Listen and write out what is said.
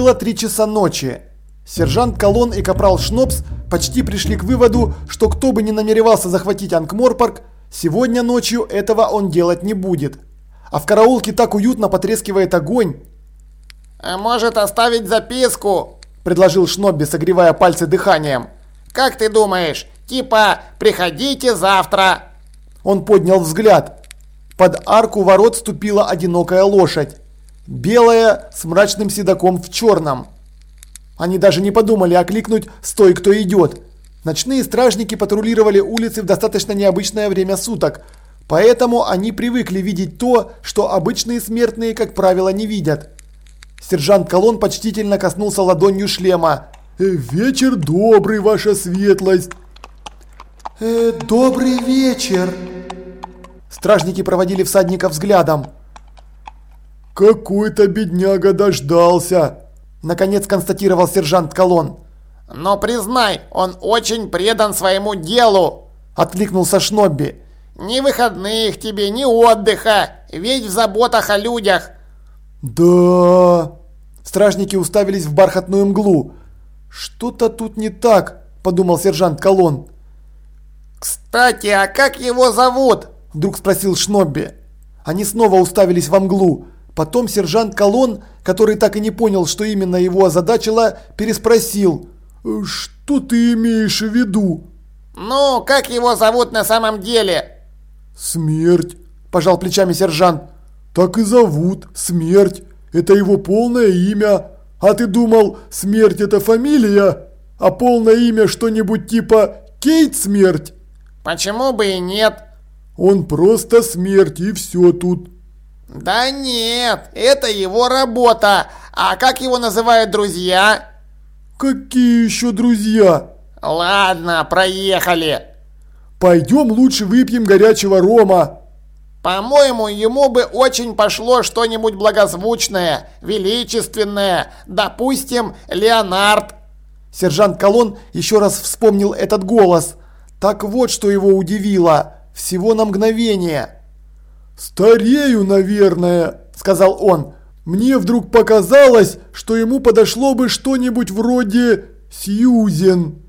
Было три часа ночи. Сержант Колон и капрал Шнопс почти пришли к выводу, что кто бы ни намеревался захватить Анкморпорг, сегодня ночью этого он делать не будет. А в караулке так уютно потрескивает огонь. «А может оставить записку?» – предложил Шнобби, согревая пальцы дыханием. «Как ты думаешь, типа «приходите завтра»?» Он поднял взгляд. Под арку ворот ступила одинокая лошадь. Белая с мрачным седаком в черном. Они даже не подумали окликнуть «Стой, кто идет!». Ночные стражники патрулировали улицы в достаточно необычное время суток, поэтому они привыкли видеть то, что обычные смертные, как правило, не видят. Сержант Колон почтительно коснулся ладонью шлема. «Э, «Вечер добрый, ваша светлость!» «Э, «Добрый вечер!» Стражники проводили всадника взглядом. «Какой-то бедняга дождался!» Наконец констатировал сержант Колон. «Но признай, он очень предан своему делу!» Откликнулся Шнобби. «Ни выходных тебе, ни отдыха, ведь в заботах о людях!» «Да...» Стражники уставились в бархатную мглу. «Что-то тут не так», – подумал сержант Колон. «Кстати, а как его зовут?» – вдруг спросил Шнобби. Они снова уставились во мглу. Потом сержант Колон, который так и не понял, что именно его озадачило, переспросил. «Что ты имеешь в виду?» «Ну, как его зовут на самом деле?» «Смерть», – пожал плечами сержант. «Так и зовут. Смерть. Это его полное имя. А ты думал, смерть это фамилия? А полное имя что-нибудь типа Кейт Смерть?» «Почему бы и нет?» «Он просто смерть и все тут». «Да нет, это его работа. А как его называют друзья?» «Какие еще друзья?» «Ладно, проехали». «Пойдем лучше выпьем горячего рома». По-моему, ему бы очень пошло что-нибудь благозвучное, величественное, допустим, Леонард. Сержант Колон еще раз вспомнил этот голос. Так вот, что его удивило. Всего на мгновение. «Старею, наверное», – сказал он. «Мне вдруг показалось, что ему подошло бы что-нибудь вроде Сьюзен».